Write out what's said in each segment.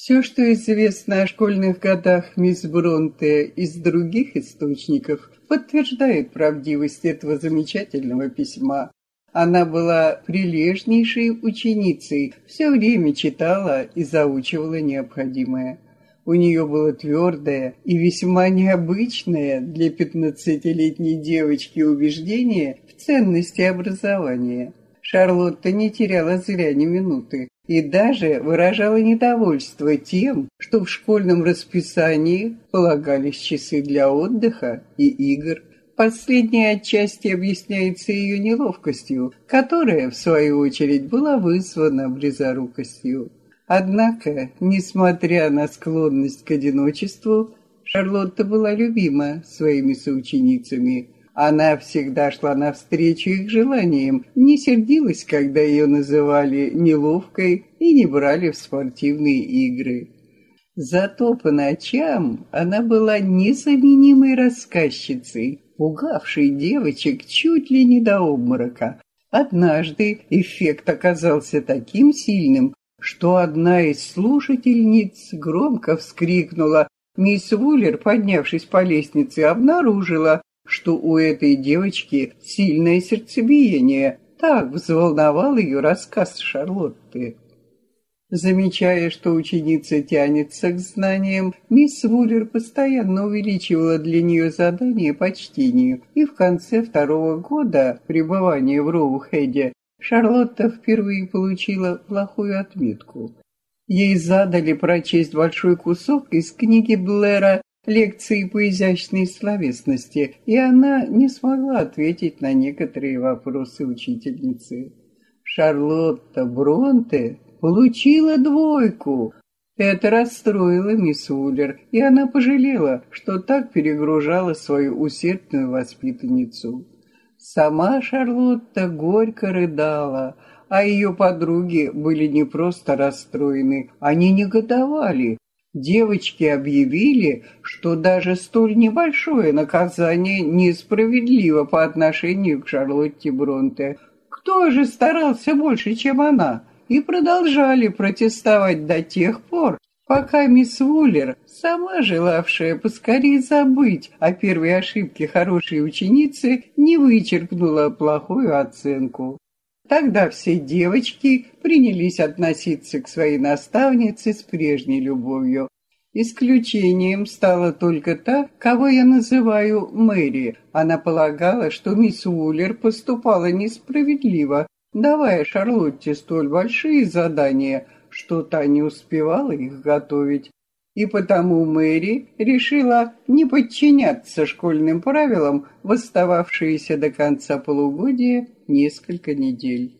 Все, что известно о школьных годах мисс Бронте из других источников, подтверждает правдивость этого замечательного письма. Она была прилежнейшей ученицей, все время читала и заучивала необходимое. У нее было твердое и весьма необычное для пятнадцатилетней девочки убеждение в ценности образования. Шарлотта не теряла зря ни минуты и даже выражала недовольство тем, что в школьном расписании полагались часы для отдыха и игр. Последнее отчасти объясняется ее неловкостью, которая, в свою очередь, была вызвана близорукостью. Однако, несмотря на склонность к одиночеству, Шарлотта была любима своими соученицами – она всегда шла навстречу их желаниям, не сердилась, когда ее называли неловкой и не брали в спортивные игры. Зато по ночам она была незаменимой рассказчицей, пугавшей девочек чуть ли не до обморока. Однажды эффект оказался таким сильным, что одна из слушательниц громко вскрикнула. Мисс Вуллер, поднявшись по лестнице, обнаружила, что у этой девочки сильное сердцебиение. Так взволновал ее рассказ Шарлотты. Замечая, что ученица тянется к знаниям, мисс Вуллер постоянно увеличивала для нее задания по чтению, и в конце второго года пребывания в Роухеде Шарлотта впервые получила плохую отметку. Ей задали прочесть большой кусок из книги Блэра лекции по изящной словесности, и она не смогла ответить на некоторые вопросы учительницы. Шарлотта Бронте получила двойку. Это расстроило мисс Уллер, и она пожалела, что так перегружала свою усердную воспитанницу. Сама Шарлотта горько рыдала, а ее подруги были не просто расстроены, они негодовали, Девочки объявили, что даже столь небольшое наказание несправедливо по отношению к Шарлотте Бронте. Кто же старался больше, чем она? И продолжали протестовать до тех пор, пока мисс Вуллер, сама желавшая поскорее забыть о первой ошибке хорошей ученицы, не вычеркнула плохую оценку. Тогда все девочки принялись относиться к своей наставнице с прежней любовью. Исключением стала только та, кого я называю Мэри. Она полагала, что мисс Уиллер поступала несправедливо, давая Шарлотте столь большие задания, что та не успевала их готовить. И потому Мэри решила не подчиняться школьным правилам в остававшиеся до конца полугодия несколько недель.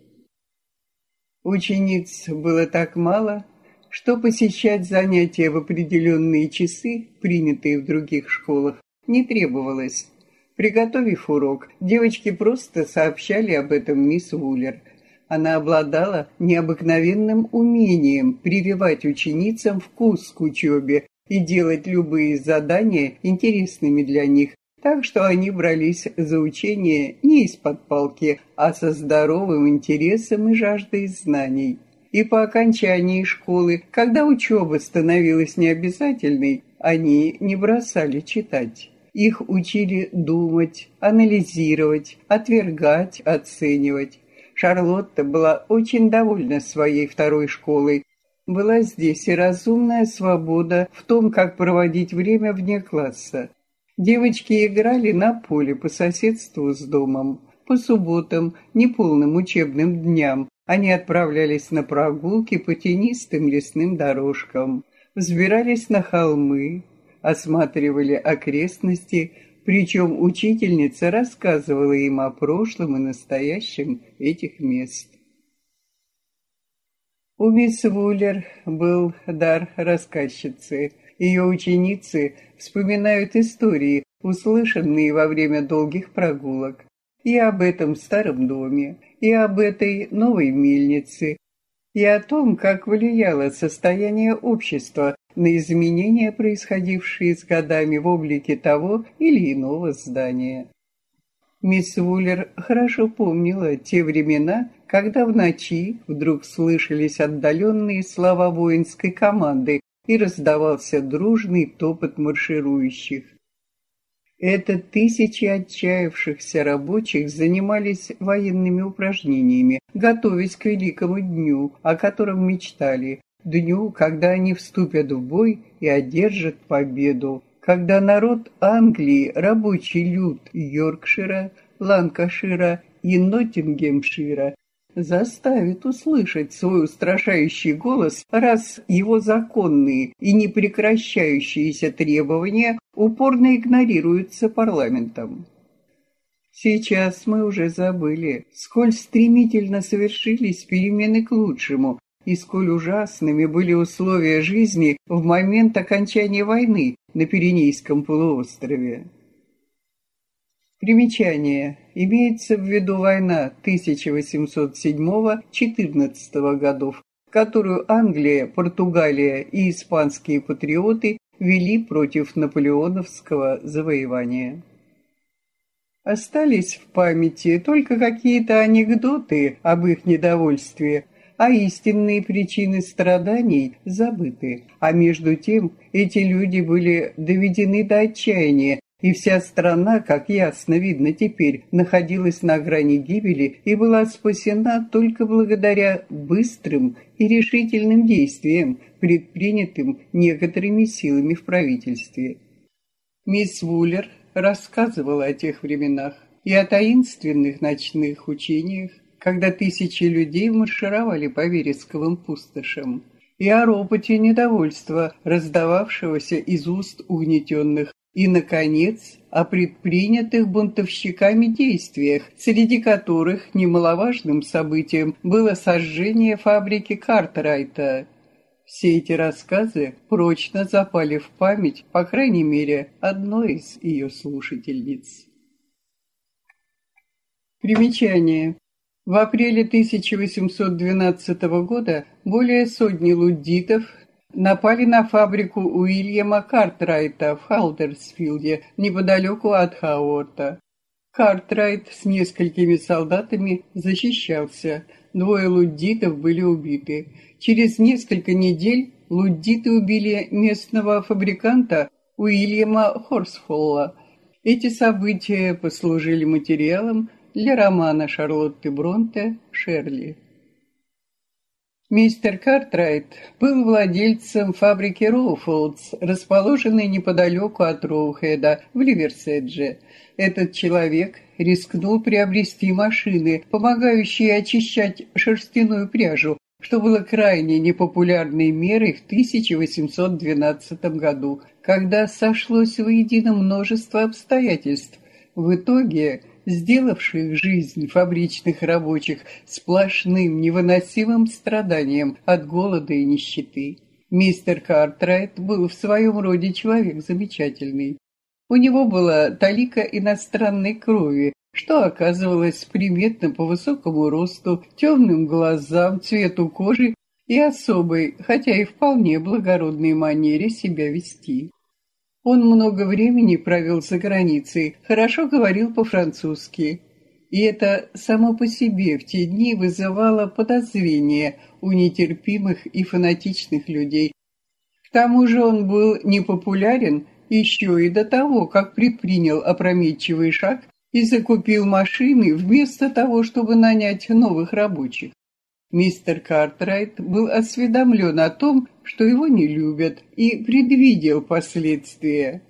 Учениц было так мало, что посещать занятия в определенные часы, принятые в других школах, не требовалось. Приготовив урок, девочки просто сообщали об этом мисс Вуллер. Она обладала необыкновенным умением прививать ученицам вкус к учебе и делать любые задания интересными для них, так что они брались за учение не из-под палки, а со здоровым интересом и жаждой знаний. И по окончании школы, когда учеба становилась необязательной, они не бросали читать. Их учили думать, анализировать, отвергать, оценивать. Шарлотта была очень довольна своей второй школой. Была здесь и разумная свобода в том, как проводить время вне класса. Девочки играли на поле по соседству с домом. По субботам, неполным учебным дням, они отправлялись на прогулки по тенистым лесным дорожкам, взбирались на холмы, осматривали окрестности, причем учительница рассказывала им о прошлом и настоящем этих мест. У мисс Вуллер был дар рассказчицы – ее ученицы вспоминают истории, услышанные во время долгих прогулок. И об этом старом доме, и об этой новой мельнице, и о том, как влияло состояние общества на изменения, происходившие с годами в облике того или иного здания. Мисс Вуллер хорошо помнила те времена, когда в ночи вдруг слышались отдаленные слова воинской команды, и раздавался дружный топот марширующих. Это тысячи отчаявшихся рабочих занимались военными упражнениями, готовясь к великому дню, о котором мечтали, дню, когда они вступят в бой и одержат победу, когда народ Англии, рабочий люд Йоркшира, Ланкашира и Ноттингемшира заставит услышать свой устрашающий голос, раз его законные и непрекращающиеся требования упорно игнорируются парламентом. Сейчас мы уже забыли, сколь стремительно совершились перемены к лучшему и сколь ужасными были условия жизни в момент окончания войны на Пиренейском полуострове. Примечание. Имеется в виду война 1807-14 годов, которую Англия, Португалия и испанские патриоты вели против наполеоновского завоевания. Остались в памяти только какие-то анекдоты об их недовольстве, а истинные причины страданий забыты. А между тем эти люди были доведены до отчаяния и вся страна, как ясно видно теперь, находилась на грани гибели и была спасена только благодаря быстрым и решительным действиям, предпринятым некоторыми силами в правительстве. Мисс Вуллер рассказывала о тех временах и о таинственных ночных учениях, когда тысячи людей маршировали по вересковым пустошам, и о ропоте недовольства, раздававшегося из уст угнетенных и, наконец, о предпринятых бунтовщиками действиях, среди которых немаловажным событием было сожжение фабрики Картрайта. Все эти рассказы прочно запали в память, по крайней мере, одной из ее слушательниц. Примечание. В апреле 1812 года более сотни луддитов напали на фабрику Уильяма Картрайта в Халдерсфилде, неподалеку от Хауорта. Картрайт с несколькими солдатами защищался. Двое луддитов были убиты. Через несколько недель луддиты убили местного фабриканта Уильяма Хорсфолла. Эти события послужили материалом для романа Шарлотты Бронте «Шерли». Мистер Картрайт был владельцем фабрики Роуфолдс, расположенной неподалеку от Роухеда в Ливерседже. Этот человек рискнул приобрести машины, помогающие очищать шерстяную пряжу, что было крайне непопулярной мерой в 1812 году, когда сошлось воедино множество обстоятельств. В итоге сделавших жизнь фабричных рабочих сплошным невыносимым страданием от голода и нищеты. Мистер Картрайт был в своем роде человек замечательный. У него была талика иностранной крови, что оказывалось приметно по высокому росту, темным глазам, цвету кожи и особой, хотя и вполне благородной манере себя вести. Он много времени провел за границей, хорошо говорил по-французски. И это само по себе в те дни вызывало подозрение у нетерпимых и фанатичных людей. К тому же он был непопулярен еще и до того, как предпринял опрометчивый шаг и закупил машины вместо того, чтобы нанять новых рабочих. Мистер Картрайт был осведомлен о том, что его не любят, и предвидел последствия.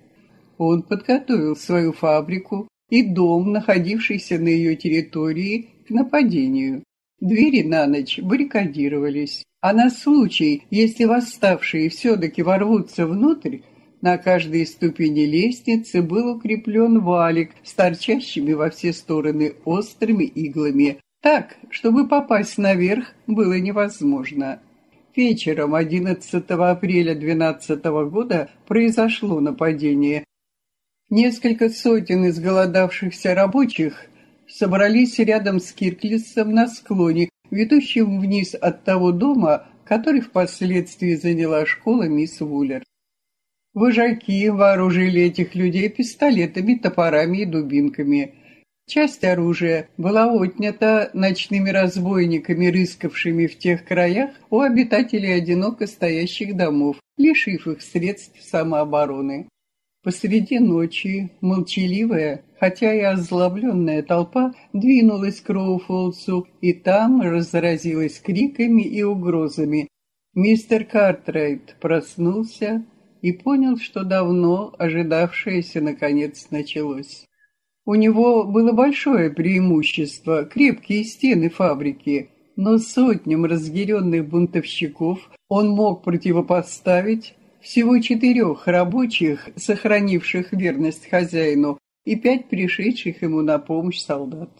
Он подготовил свою фабрику и дом, находившийся на ее территории, к нападению. Двери на ночь баррикадировались, а на случай, если восставшие все-таки ворвутся внутрь, на каждой ступени лестницы был укреплен валик с торчащими во все стороны острыми иглами, так, чтобы попасть наверх было невозможно. Вечером 11 апреля 12 года произошло нападение. Несколько сотен изголодавшихся рабочих собрались рядом с Кирклисом на склоне, ведущем вниз от того дома, который впоследствии заняла школа мисс Вуллер. Вожаки вооружили этих людей пистолетами, топорами и дубинками. Часть оружия была отнята ночными разбойниками, рыскавшими в тех краях у обитателей одиноко стоящих домов, лишив их средств самообороны. Посреди ночи молчаливая, хотя и озлобленная толпа двинулась к Роуфолсу, и там разразилась криками и угрозами. Мистер Картрайт проснулся и понял, что давно ожидавшееся наконец началось. У него было большое преимущество – крепкие стены фабрики, но сотням разъяренных бунтовщиков он мог противопоставить всего четырех рабочих, сохранивших верность хозяину, и пять пришедших ему на помощь солдат.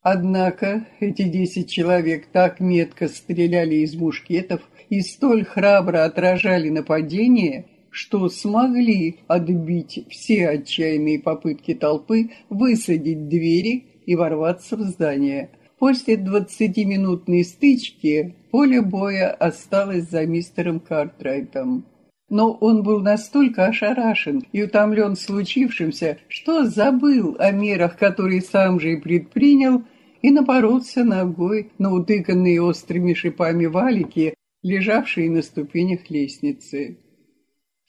Однако эти десять человек так метко стреляли из мушкетов и столь храбро отражали нападение, что смогли отбить все отчаянные попытки толпы высадить двери и ворваться в здание. После двадцатиминутной стычки поле боя осталось за мистером Картрайтом. Но он был настолько ошарашен и утомлен случившимся, что забыл о мерах, которые сам же и предпринял, и напоролся ногой на утыканные острыми шипами валики, лежавшие на ступенях лестницы.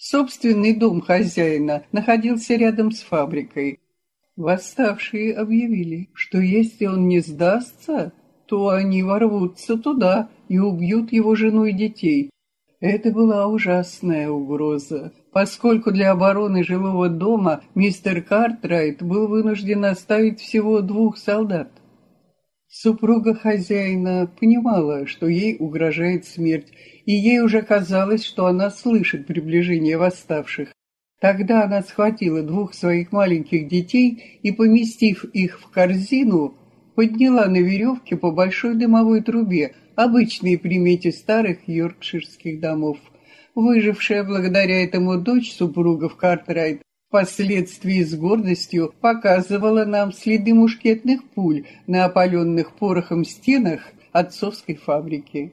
Собственный дом хозяина находился рядом с фабрикой. Восставшие объявили, что если он не сдастся, то они ворвутся туда и убьют его жену и детей. Это была ужасная угроза, поскольку для обороны жилого дома мистер Картрайт был вынужден оставить всего двух солдат. Супруга хозяина понимала, что ей угрожает смерть, и ей уже казалось, что она слышит приближение восставших. Тогда она схватила двух своих маленьких детей и, поместив их в корзину, подняла на веревке по большой дымовой трубе, обычной примете старых йоркширских домов. Выжившая благодаря этому дочь супругов Картрайт впоследствии с гордостью показывала нам следы мушкетных пуль на опаленных порохом стенах отцовской фабрики.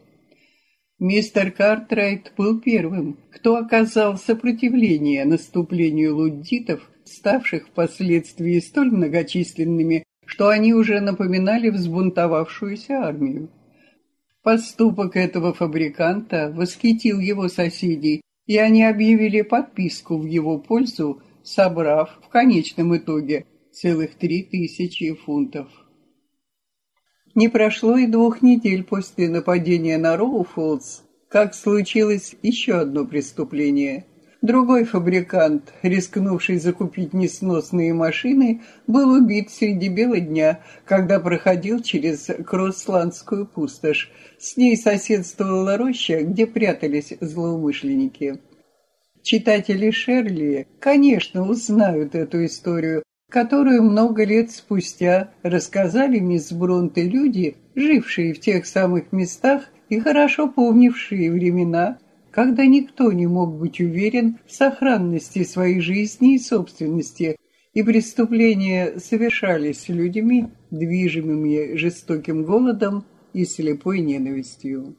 Мистер Картрайт был первым, кто оказал сопротивление наступлению луддитов, ставших впоследствии столь многочисленными, что они уже напоминали взбунтовавшуюся армию. Поступок этого фабриканта восхитил его соседей, и они объявили подписку в его пользу собрав в конечном итоге целых три тысячи фунтов. Не прошло и двух недель после нападения на Роуфолдс, как случилось еще одно преступление. Другой фабрикант, рискнувший закупить несносные машины, был убит среди бела дня, когда проходил через Кроссландскую пустошь. С ней соседствовала роща, где прятались злоумышленники. Читатели Шерли, конечно, узнают эту историю, которую много лет спустя рассказали мисс Бронте люди, жившие в тех самых местах и хорошо помнившие времена, когда никто не мог быть уверен в сохранности своей жизни и собственности, и преступления совершались людьми, движимыми жестоким голодом и слепой ненавистью.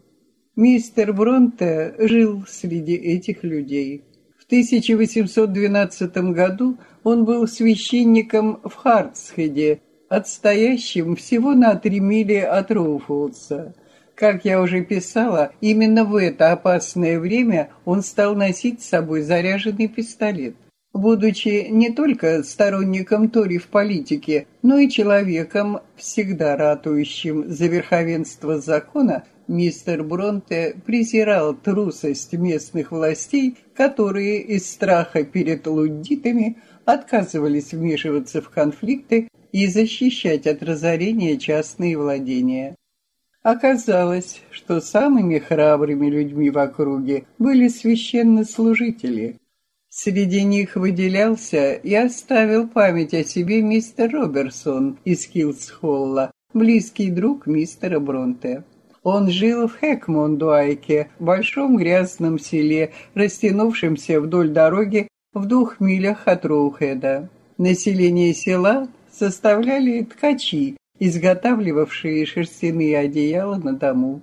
Мистер Бронте жил среди этих людей. 1812 году он был священником в Хартсхеде, отстоящим всего на три мили от Роуфолдса. Как я уже писала, именно в это опасное время он стал носить с собой заряженный пистолет. Будучи не только сторонником Тори в политике, но и человеком, всегда ратующим за верховенство закона, мистер Бронте презирал трусость местных властей, которые из страха перед луддитами отказывались вмешиваться в конфликты и защищать от разорения частные владения. Оказалось, что самыми храбрыми людьми в округе были священнослужители. Среди них выделялся и оставил память о себе мистер Роберсон из Килсхолла, близкий друг мистера Бронте. Он жил в Хэкмондуайке, большом грязном селе, растянувшемся вдоль дороги в двух милях от Роухеда. Население села составляли ткачи, изготавливавшие шерстяные одеяла на дому.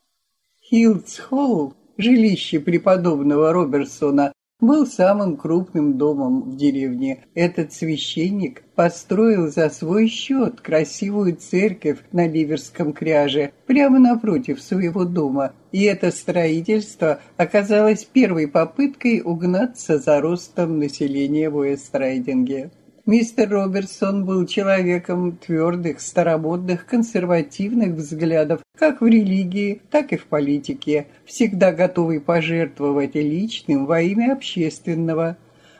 Хилдс-Холл, жилище преподобного Роберсона, был самым крупным домом в деревне. Этот священник построил за свой счет красивую церковь на Ливерском кряже, прямо напротив своего дома, и это строительство оказалось первой попыткой угнаться за ростом населения в Уэстрайдинге. Мистер Робертсон был человеком твердых, старомодных, консервативных взглядов как в религии, так и в политике, всегда готовый пожертвовать личным во имя общественного.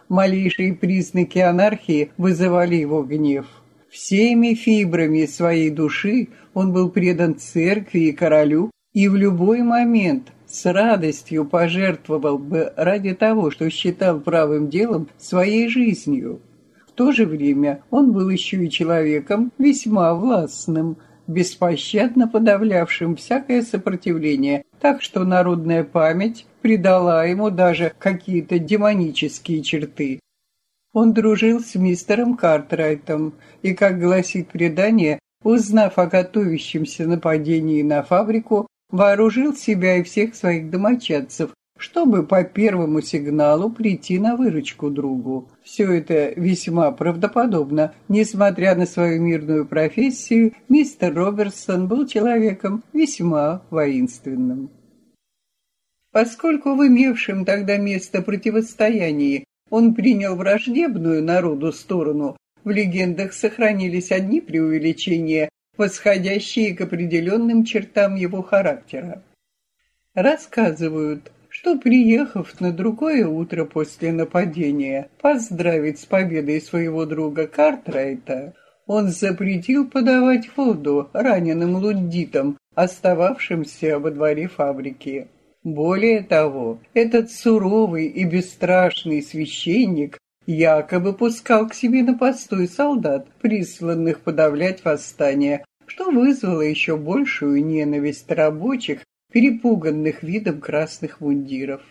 Малейшие признаки анархии вызывали его гнев. Всеми фибрами своей души он был предан церкви и королю, и в любой момент с радостью пожертвовал бы ради того, что считал правым делом своей жизнью то же время он был еще и человеком весьма властным, беспощадно подавлявшим всякое сопротивление, так что народная память придала ему даже какие-то демонические черты. Он дружил с мистером Картрайтом и, как гласит предание, узнав о готовящемся нападении на фабрику, вооружил себя и всех своих домочадцев, чтобы по первому сигналу прийти на выручку другу. Все это весьма правдоподобно. Несмотря на свою мирную профессию, мистер Робертсон был человеком весьма воинственным. Поскольку в имевшем тогда место противостоянии он принял враждебную народу сторону, в легендах сохранились одни преувеличения, восходящие к определенным чертам его характера. Рассказывают, что, приехав на другое утро после нападения поздравить с победой своего друга Картрайта, он запретил подавать воду раненым луддитам, остававшимся во дворе фабрики. Более того, этот суровый и бесстрашный священник якобы пускал к себе на постой солдат, присланных подавлять восстание, что вызвало еще большую ненависть рабочих перепуганных видом красных мундиров.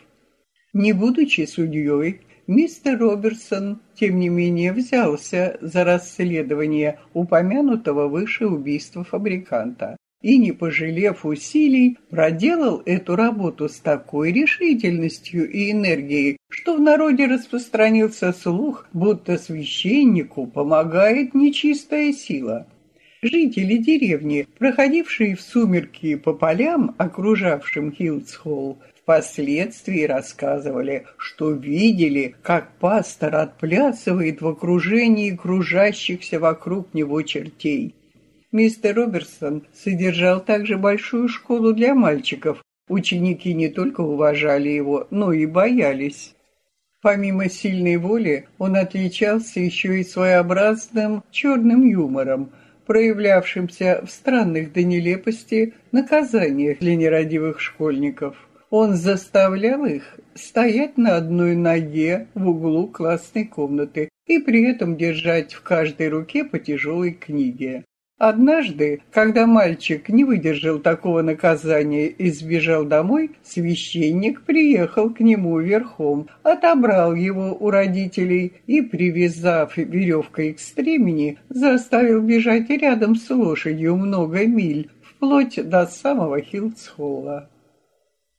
Не будучи судьей, мистер Робертсон, тем не менее, взялся за расследование упомянутого выше убийства фабриканта и, не пожалев усилий, проделал эту работу с такой решительностью и энергией, что в народе распространился слух, будто священнику помогает нечистая сила. Жители деревни, проходившие в сумерки по полям, окружавшим Хилдсхолл, впоследствии рассказывали, что видели, как пастор отплясывает в окружении кружащихся вокруг него чертей. Мистер Роберсон содержал также большую школу для мальчиков. Ученики не только уважали его, но и боялись. Помимо сильной воли, он отличался еще и своеобразным черным юмором – проявлявшимся в странных до нелепости наказаниях для нерадивых школьников. Он заставлял их стоять на одной ноге в углу классной комнаты и при этом держать в каждой руке по тяжелой книге. Однажды, когда мальчик не выдержал такого наказания и сбежал домой, священник приехал к нему верхом, отобрал его у родителей и, привязав веревкой к стремени, заставил бежать рядом с лошадью много миль, вплоть до самого Хилдсхолла.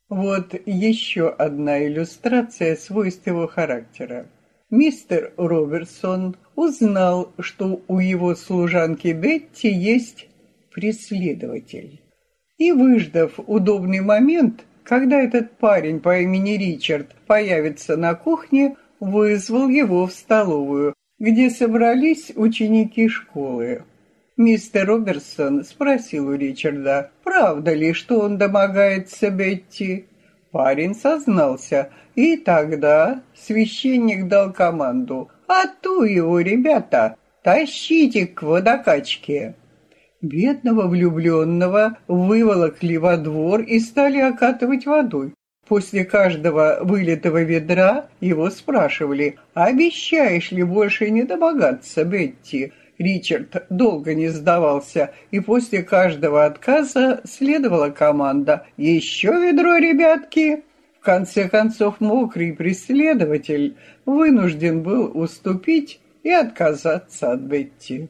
Вот еще одна иллюстрация свойств его характера. Мистер Робертсон узнал, что у его служанки Бетти есть преследователь. И, выждав удобный момент, когда этот парень по имени Ричард появится на кухне, вызвал его в столовую, где собрались ученики школы. Мистер Роберсон спросил у Ричарда, правда ли, что он домогается Бетти. Парень сознался, и тогда священник дал команду «А ту его, ребята, тащите к водокачке!» Бедного влюбленного выволокли во двор и стали окатывать водой. После каждого вылитого ведра его спрашивали, «Обещаешь ли больше не домогаться, Бетти?» Ричард долго не сдавался, и после каждого отказа следовала команда «Еще ведро, ребятки!» В конце концов, мокрый преследователь вынужден был уступить и отказаться от Бетти.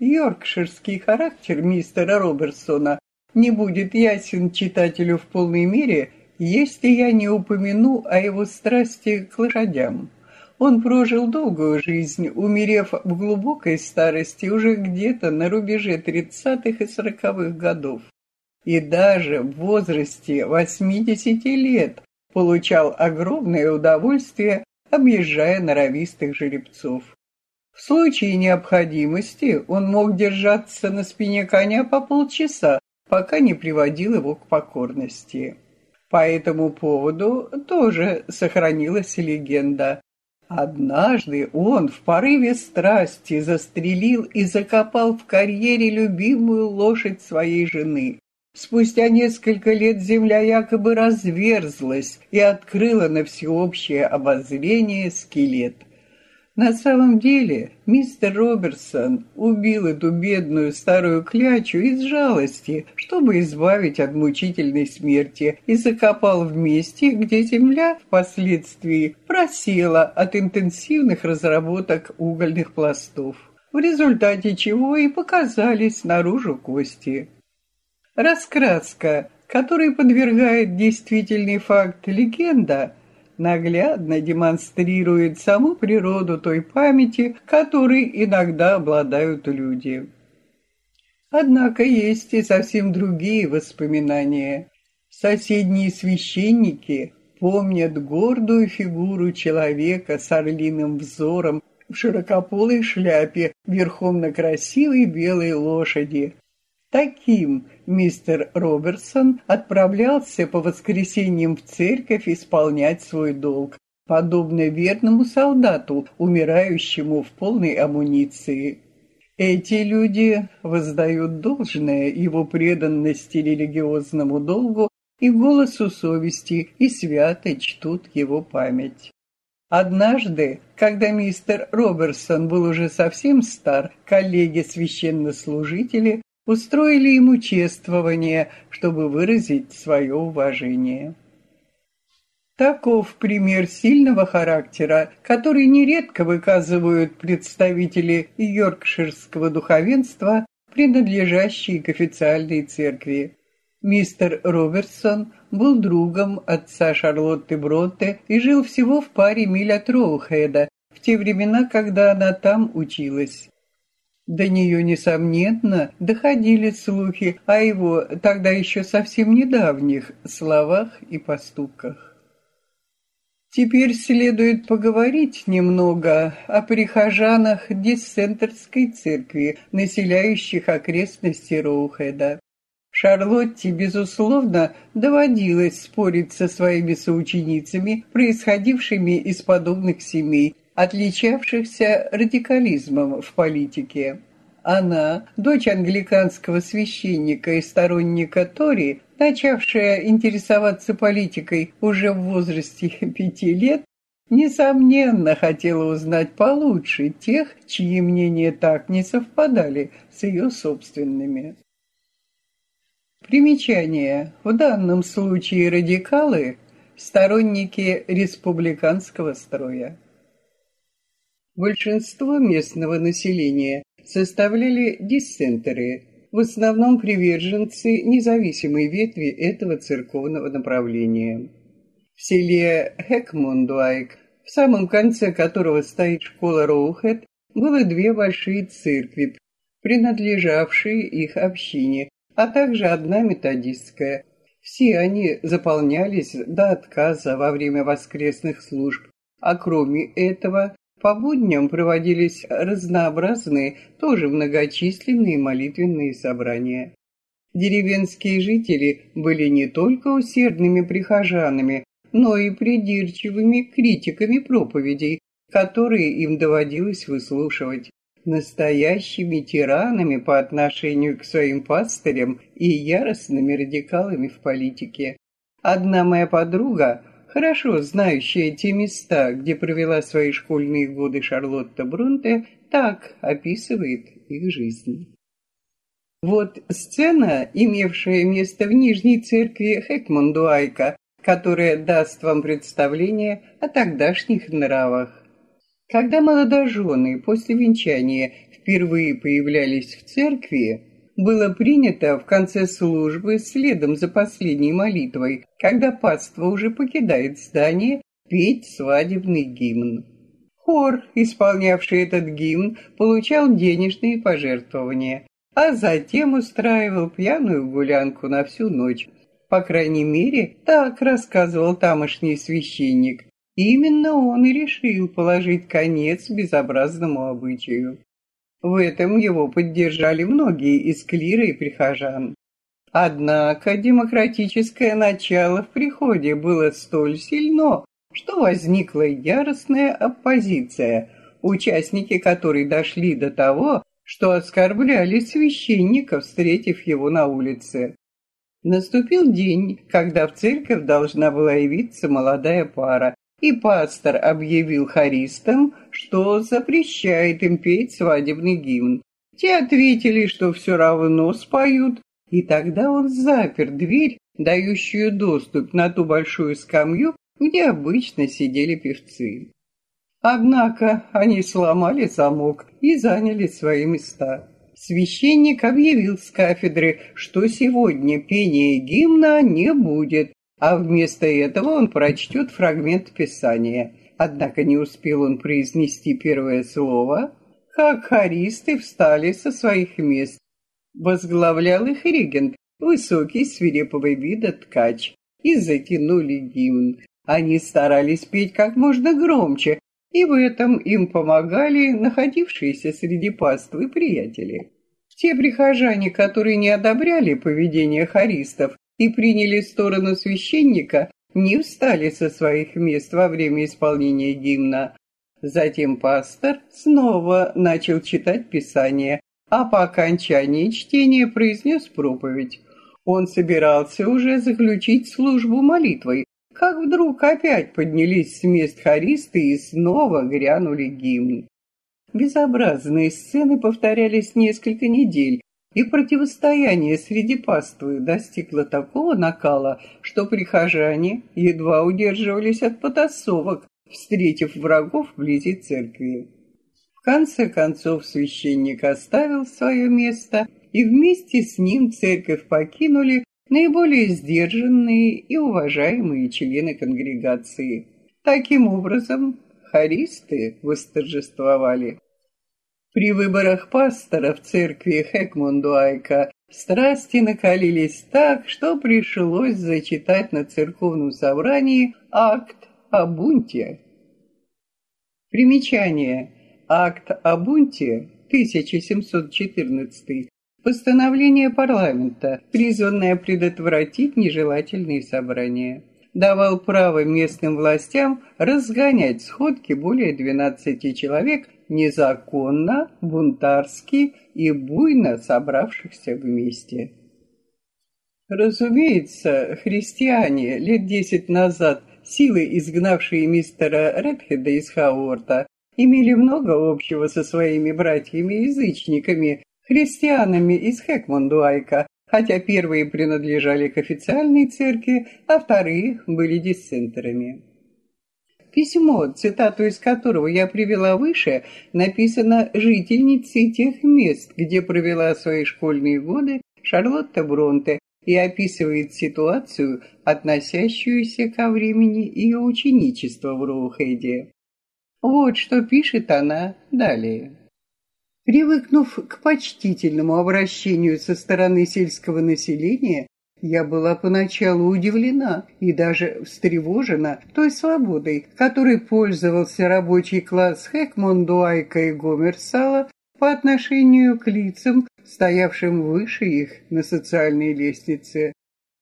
Йоркширский характер мистера Робертсона не будет ясен читателю в полной мере, если я не упомяну о его страсти к лошадям. Он прожил долгую жизнь, умерев в глубокой старости уже где-то на рубеже 30-х и 40-х годов. И даже в возрасте 80 лет получал огромное удовольствие, объезжая норовистых жеребцов. В случае необходимости он мог держаться на спине коня по полчаса, пока не приводил его к покорности. По этому поводу тоже сохранилась легенда. Однажды он в порыве страсти застрелил и закопал в карьере любимую лошадь своей жены. Спустя несколько лет земля якобы разверзлась и открыла на всеобщее обозрение скелет – на самом деле, мистер Робертсон убил эту бедную старую клячу из жалости, чтобы избавить от мучительной смерти, и закопал в месте, где земля впоследствии просела от интенсивных разработок угольных пластов, в результате чего и показались наружу кости. Раскраска, которой подвергает действительный факт легенда – наглядно демонстрирует саму природу той памяти, которой иногда обладают люди. Однако есть и совсем другие воспоминания. Соседние священники помнят гордую фигуру человека с орлиным взором в широкополой шляпе верхом на красивой белой лошади, Таким мистер Робертсон отправлялся по воскресеньям в церковь исполнять свой долг, подобно верному солдату, умирающему в полной амуниции. Эти люди воздают должное его преданности религиозному долгу и голосу совести и свято чтут его память. Однажды, когда мистер Роберсон был уже совсем стар, коллеги-священнослужители устроили ему чествование, чтобы выразить свое уважение. Таков пример сильного характера, который нередко выказывают представители йоркширского духовенства, принадлежащие к официальной церкви. Мистер Робертсон был другом отца Шарлотты Бронте и жил всего в паре миль от Роухеда, в те времена, когда она там училась. До нее, несомненно, доходили слухи о его тогда еще совсем недавних словах и поступках. Теперь следует поговорить немного о прихожанах Диссентерской церкви, населяющих окрестности Роухеда. Шарлотте, безусловно, доводилось спорить со своими соученицами, происходившими из подобных семей, отличавшихся радикализмом в политике. Она, дочь англиканского священника и сторонника Тори, начавшая интересоваться политикой уже в возрасте пяти лет, несомненно хотела узнать получше тех, чьи мнения так не совпадали с ее собственными. Примечание. В данном случае радикалы – сторонники республиканского строя. Большинство местного населения составляли диссентеры, в основном приверженцы независимой ветви этого церковного направления. В селе Хекмундуайк, в самом конце которого стоит школа Роухет, было две большие церкви, принадлежавшие их общине, а также одна методистская. Все они заполнялись до отказа во время воскресных служб, а кроме этого по будням проводились разнообразные, тоже многочисленные молитвенные собрания. Деревенские жители были не только усердными прихожанами, но и придирчивыми критиками проповедей, которые им доводилось выслушивать, настоящими тиранами по отношению к своим пастырям и яростными радикалами в политике. Одна моя подруга хорошо знающая те места, где провела свои школьные годы Шарлотта Брунте, так описывает их жизнь. Вот сцена, имевшая место в Нижней церкви Хекмундуайка, которая даст вам представление о тогдашних нравах. Когда молодожены после венчания впервые появлялись в церкви, было принято в конце службы следом за последней молитвой, когда паства уже покидает здание, петь свадебный гимн. Хор, исполнявший этот гимн, получал денежные пожертвования, а затем устраивал пьяную гулянку на всю ночь. По крайней мере, так рассказывал тамошний священник. Именно он и решил положить конец безобразному обычаю. В этом его поддержали многие из клира и прихожан. Однако демократическое начало в приходе было столь сильно, что возникла яростная оппозиция, участники которой дошли до того, что оскорбляли священника, встретив его на улице. Наступил день, когда в церковь должна была явиться молодая пара, и пастор объявил хористам, что запрещает им петь свадебный гимн. Те ответили, что все равно споют, и тогда он запер дверь, дающую доступ на ту большую скамью, где обычно сидели певцы. Однако они сломали замок и заняли свои места. Священник объявил с кафедры, что сегодня пения гимна не будет, а вместо этого он прочтет фрагмент Писания. Однако не успел он произнести первое слово, как хористы встали со своих мест. Возглавлял их регент, высокий свирепого вида ткач, и затянули гимн. Они старались петь как можно громче, и в этом им помогали находившиеся среди паствы приятели. Те прихожане, которые не одобряли поведение хористов и приняли сторону священника, не встали со своих мест во время исполнения гимна. Затем пастор снова начал читать Писание, а по окончании чтения произнес проповедь. Он собирался уже заключить службу молитвой, как вдруг опять поднялись с мест хористы и снова грянули гимн. Безобразные сцены повторялись несколько недель, и противостояние среди паствы достигло такого накала, что прихожане едва удерживались от потасовок, встретив врагов вблизи церкви. В конце концов священник оставил свое место, и вместе с ним церковь покинули наиболее сдержанные и уважаемые члены конгрегации. Таким образом, харисты восторжествовали. При выборах пастора в церкви Хекмундуайка страсти накалились так, что пришлось зачитать на церковном собрании акт о бунте. Примечание. Акт о бунте 1714 Постановление парламента, призванное предотвратить нежелательные собрания, давал право местным властям разгонять сходки более 12 человек незаконно, бунтарски и буйно собравшихся вместе. Разумеется, христиане лет десять назад, силы, изгнавшие мистера Редхеда из Хауорта, имели много общего со своими братьями-язычниками, христианами из Хекмондуайка, хотя первые принадлежали к официальной церкви, а вторые были диссентерами. Письмо, цитату из которого я привела выше, написано жительницей тех мест, где провела свои школьные годы Шарлотта Бронте и описывает ситуацию, относящуюся ко времени ее ученичества в Роухеде. Вот что пишет она далее. Привыкнув к почтительному обращению со стороны сельского населения, я была поначалу удивлена и даже встревожена той свободой, которой пользовался рабочий класс Хекмондуайка и Гомерсала по отношению к лицам, стоявшим выше их на социальной лестнице.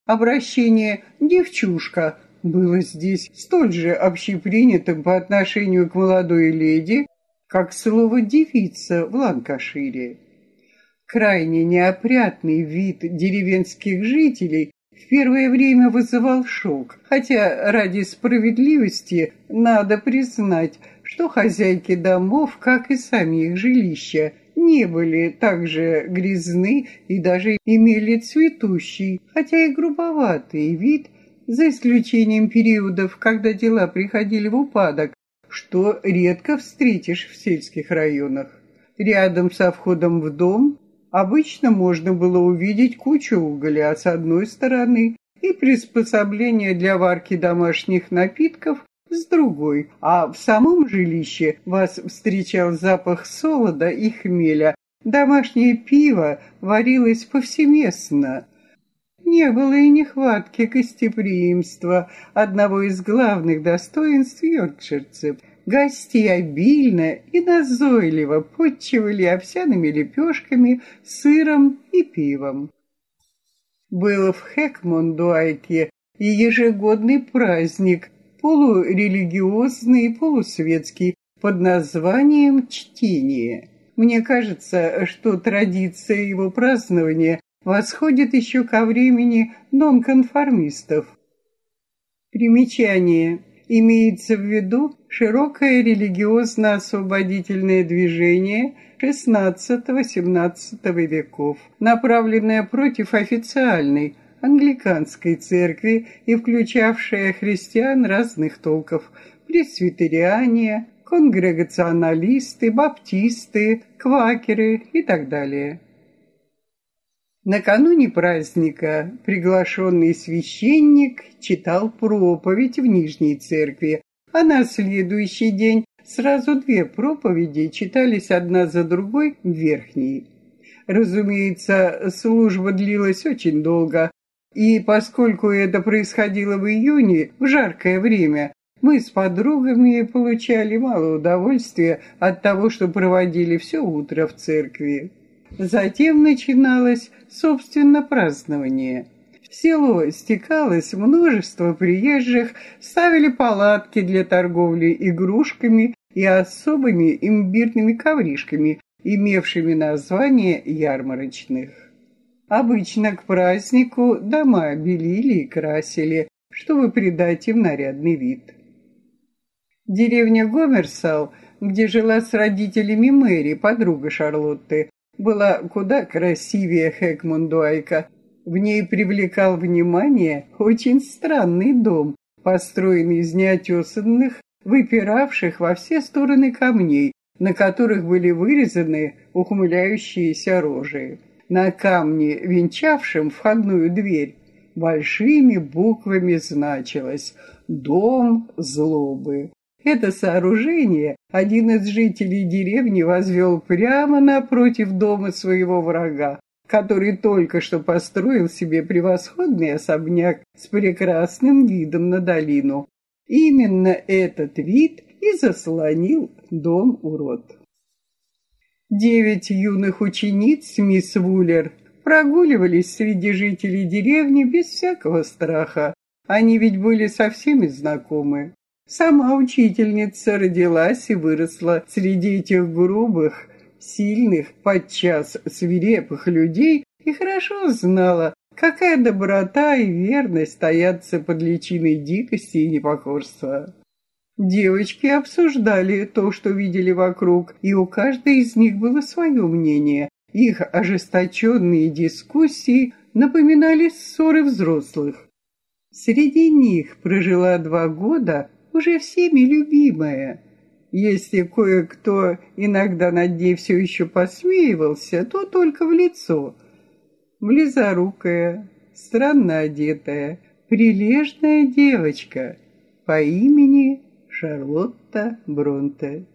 Обращение «девчушка» было здесь столь же общепринятым по отношению к молодой леди, как слово «девица» в Ланкашире. Крайне неопрятный вид деревенских жителей в первое время вызывал шок, хотя ради справедливости надо признать, что хозяйки домов, как и сами их жилища, не были так же грязны и даже имели цветущий, хотя и грубоватый вид, за исключением периодов, когда дела приходили в упадок, что редко встретишь в сельских районах. Рядом со входом в дом Обычно можно было увидеть кучу угля с одной стороны и приспособления для варки домашних напитков с другой, а в самом жилище вас встречал запах солода и хмеля. Домашнее пиво варилось повсеместно. Не было и нехватки гостеприимства, одного из главных достоинств йоркширцев. Гости обильно и назойливо подчивали овсяными лепешками, сыром и пивом. Был в Хекмондуайке и ежегодный праздник, полурелигиозный, полусветский, под названием «Чтение». Мне кажется, что традиция его празднования восходит еще ко времени нонконформистов. Примечание. Имеется в виду широкое религиозно-освободительное движение XVI-XVII веков, направленное против официальной англиканской церкви и включавшее христиан разных толков, пресвитериане, конгрегационалисты, баптисты, квакеры и так далее. Накануне праздника приглашенный священник читал проповедь в Нижней церкви, а на следующий день сразу две проповеди читались одна за другой в Верхней. Разумеется, служба длилась очень долго, и поскольку это происходило в июне, в жаркое время, мы с подругами получали мало удовольствия от того, что проводили все утро в церкви. Затем начиналось, собственно, празднование. В село стекалось множество приезжих, ставили палатки для торговли игрушками и особыми имбирными ковришками, имевшими название ярмарочных. Обычно к празднику дома белили и красили, чтобы придать им нарядный вид. Деревня Гомерсал, где жила с родителями Мэри, подруга Шарлотты, была куда красивее Хэкмундуайка. В ней привлекал внимание очень странный дом, построенный из неотесанных, выпиравших во все стороны камней, на которых были вырезаны ухмыляющиеся рожи. На камне, венчавшем входную дверь, большими буквами значилось «Дом злобы». Это сооружение один из жителей деревни возвел прямо напротив дома своего врага, который только что построил себе превосходный особняк с прекрасным видом на долину. Именно этот вид и заслонил дом урод. Девять юных учениц мисс Вуллер прогуливались среди жителей деревни без всякого страха. Они ведь были со всеми знакомы. Сама учительница родилась и выросла среди этих грубых, сильных, подчас свирепых людей и хорошо знала, какая доброта и верность стоятся под личиной дикости и непокорства. Девочки обсуждали то, что видели вокруг, и у каждой из них было свое мнение. Их ожесточенные дискуссии напоминали ссоры взрослых. Среди них прожила два года уже всеми любимая. Если кое-кто иногда над ней все еще посмеивался, то только в лицо. Близорукая, странно одетая, прилежная девочка по имени Шарлотта Бронте.